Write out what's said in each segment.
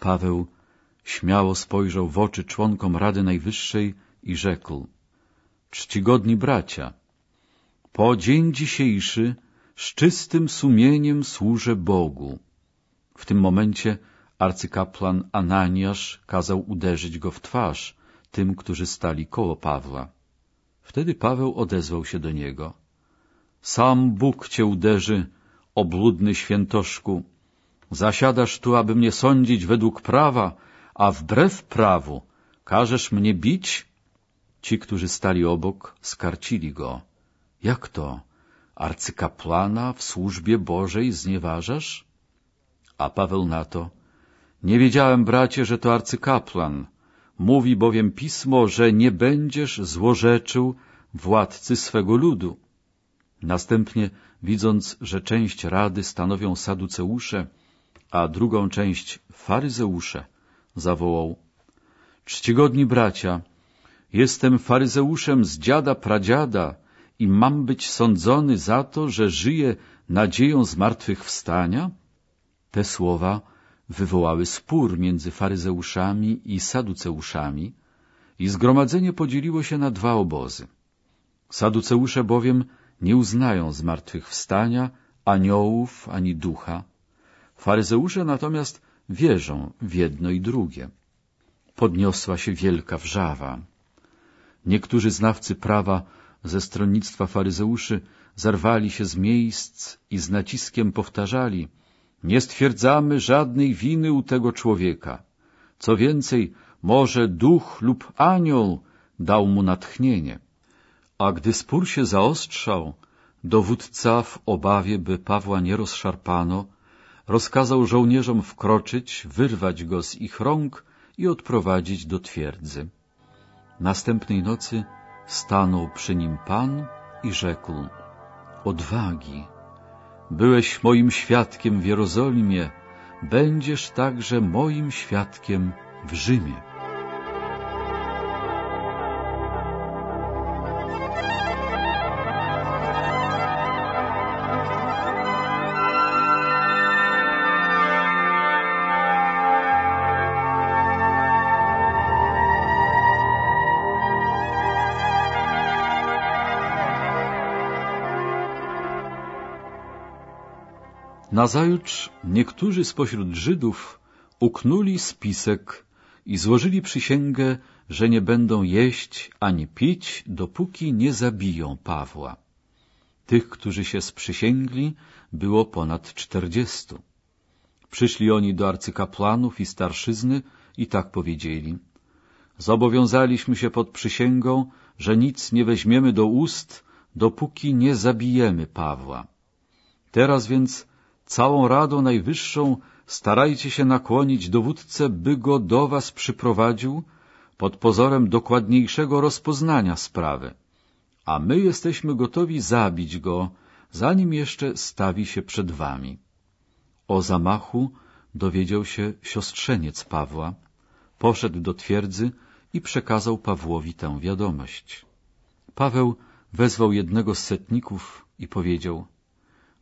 Paweł śmiało spojrzał w oczy członkom Rady Najwyższej i rzekł — Czcigodni bracia, po dzień dzisiejszy z czystym sumieniem służę Bogu. W tym momencie arcykapłan Ananiasz kazał uderzyć go w twarz tym, którzy stali koło Pawła. Wtedy Paweł odezwał się do niego. Sam Bóg cię uderzy, obludny świętoszku. Zasiadasz tu, aby mnie sądzić według prawa, a wbrew prawu każesz mnie bić? Ci, którzy stali obok, skarcili go. Jak to? Arcykapłana w służbie Bożej znieważasz? A Paweł na to. Nie wiedziałem, bracie, że to arcykapłan. Mówi bowiem pismo, że nie będziesz złorzeczył władcy swego ludu. Następnie, widząc, że część rady stanowią saduceusze, a drugą część faryzeusze, zawołał Czcigodni bracia, jestem faryzeuszem z dziada pradziada i mam być sądzony za to, że żyję nadzieją zmartwychwstania? Te słowa wywołały spór między faryzeuszami i saduceuszami i zgromadzenie podzieliło się na dwa obozy. Saduceusze bowiem nie uznają zmartwychwstania, aniołów ani ducha. Faryzeusze natomiast wierzą w jedno i drugie. Podniosła się wielka wrzawa. Niektórzy znawcy prawa ze stronnictwa faryzeuszy zarwali się z miejsc i z naciskiem powtarzali Nie stwierdzamy żadnej winy u tego człowieka. Co więcej, może duch lub anioł dał mu natchnienie. A gdy spór się zaostrzał, dowódca w obawie, by Pawła nie rozszarpano, rozkazał żołnierzom wkroczyć, wyrwać go z ich rąk i odprowadzić do twierdzy. Następnej nocy stanął przy nim Pan i rzekł — Odwagi! Byłeś moim świadkiem w Jerozolimie, będziesz także moim świadkiem w Rzymie. Nazajutrz niektórzy spośród Żydów uknuli spisek i złożyli przysięgę, że nie będą jeść ani pić, dopóki nie zabiją Pawła. Tych, którzy się sprzysięgli, było ponad czterdziestu. Przyszli oni do arcykapłanów i starszyzny i tak powiedzieli. Zobowiązaliśmy się pod przysięgą, że nic nie weźmiemy do ust, dopóki nie zabijemy Pawła. Teraz więc całą Radą Najwyższą starajcie się nakłonić dowódcę, by go do was przyprowadził pod pozorem dokładniejszego rozpoznania sprawy, a my jesteśmy gotowi zabić go, zanim jeszcze stawi się przed wami. O zamachu dowiedział się siostrzeniec Pawła, poszedł do twierdzy i przekazał Pawłowi tę wiadomość. Paweł wezwał jednego z setników i powiedział —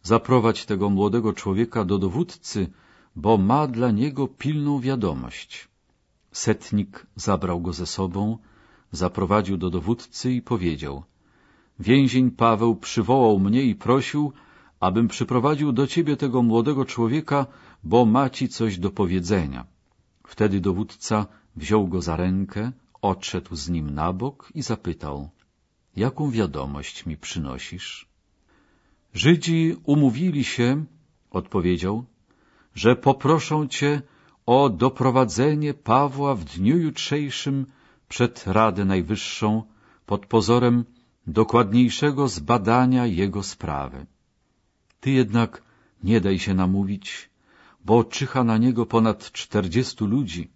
Zaprowadź tego młodego człowieka do dowódcy, bo ma dla niego pilną wiadomość. Setnik zabrał go ze sobą, zaprowadził do dowódcy i powiedział — Więzień Paweł przywołał mnie i prosił, abym przyprowadził do ciebie tego młodego człowieka, bo ma ci coś do powiedzenia. Wtedy dowódca wziął go za rękę, odszedł z nim na bok i zapytał — Jaką wiadomość mi przynosisz? Żydzi umówili się, odpowiedział, że poproszą cię o doprowadzenie Pawła w dniu jutrzejszym przed Radę Najwyższą pod pozorem dokładniejszego zbadania jego sprawy. Ty jednak nie daj się namówić, bo czyha na niego ponad czterdziestu ludzi.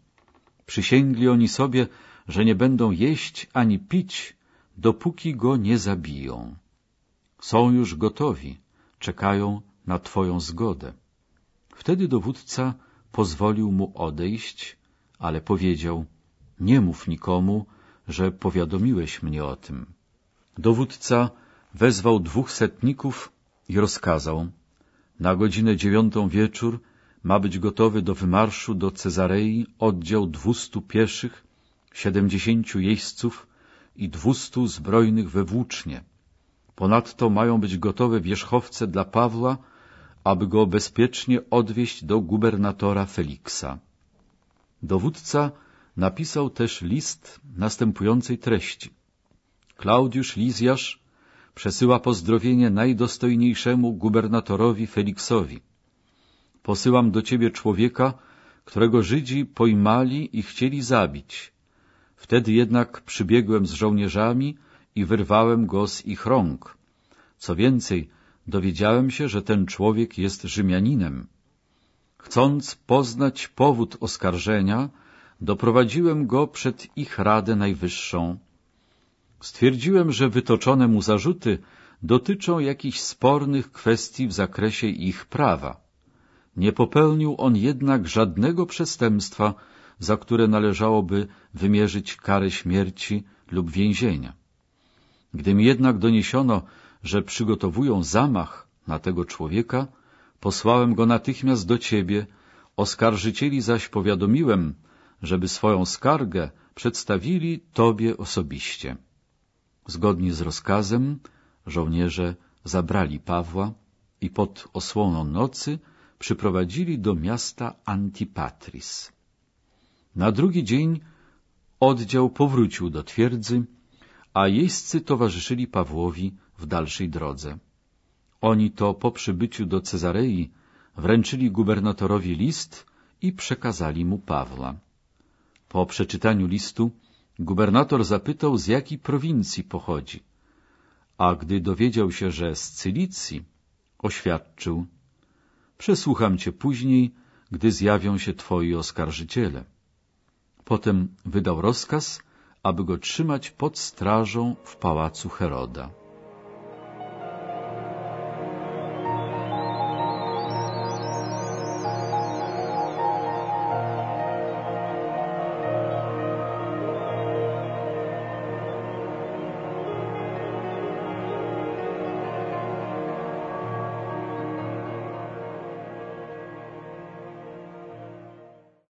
Przysięgli oni sobie, że nie będą jeść ani pić, dopóki go nie zabiją. Są już gotowi, czekają na Twoją zgodę. Wtedy dowódca pozwolił mu odejść, ale powiedział, nie mów nikomu, że powiadomiłeś mnie o tym. Dowódca wezwał dwóch setników i rozkazał, na godzinę dziewiątą wieczór ma być gotowy do wymarszu do Cezarei oddział dwustu pieszych, siedemdziesięciu jeźdźców i dwustu zbrojnych we włócznie. Ponadto mają być gotowe wierzchowce dla Pawła, aby go bezpiecznie odwieźć do gubernatora Feliksa. Dowódca napisał też list następującej treści. Klaudiusz Lizjasz przesyła pozdrowienie najdostojniejszemu gubernatorowi Feliksowi. Posyłam do ciebie człowieka, którego Żydzi pojmali i chcieli zabić. Wtedy jednak przybiegłem z żołnierzami i wyrwałem go z ich rąk. Co więcej, dowiedziałem się, że ten człowiek jest Rzymianinem. Chcąc poznać powód oskarżenia, doprowadziłem go przed ich Radę Najwyższą. Stwierdziłem, że wytoczone mu zarzuty dotyczą jakichś spornych kwestii w zakresie ich prawa. Nie popełnił on jednak żadnego przestępstwa, za które należałoby wymierzyć karę śmierci lub więzienia. Gdy mi jednak doniesiono, że przygotowują zamach na tego człowieka, posłałem go natychmiast do ciebie, oskarżycieli zaś powiadomiłem, żeby swoją skargę przedstawili tobie osobiście. Zgodnie z rozkazem żołnierze zabrali Pawła i pod osłoną nocy przyprowadzili do miasta Antipatris. Na drugi dzień oddział powrócił do twierdzy, a jeźdźcy towarzyszyli Pawłowi w dalszej drodze. Oni to po przybyciu do Cezarei wręczyli gubernatorowi list i przekazali mu Pawła. Po przeczytaniu listu gubernator zapytał, z jakiej prowincji pochodzi, a gdy dowiedział się, że z Cylicji, oświadczył Przesłucham cię później, gdy zjawią się twoi oskarżyciele. Potem wydał rozkaz, aby go trzymać pod strażą w pałacu Heroda.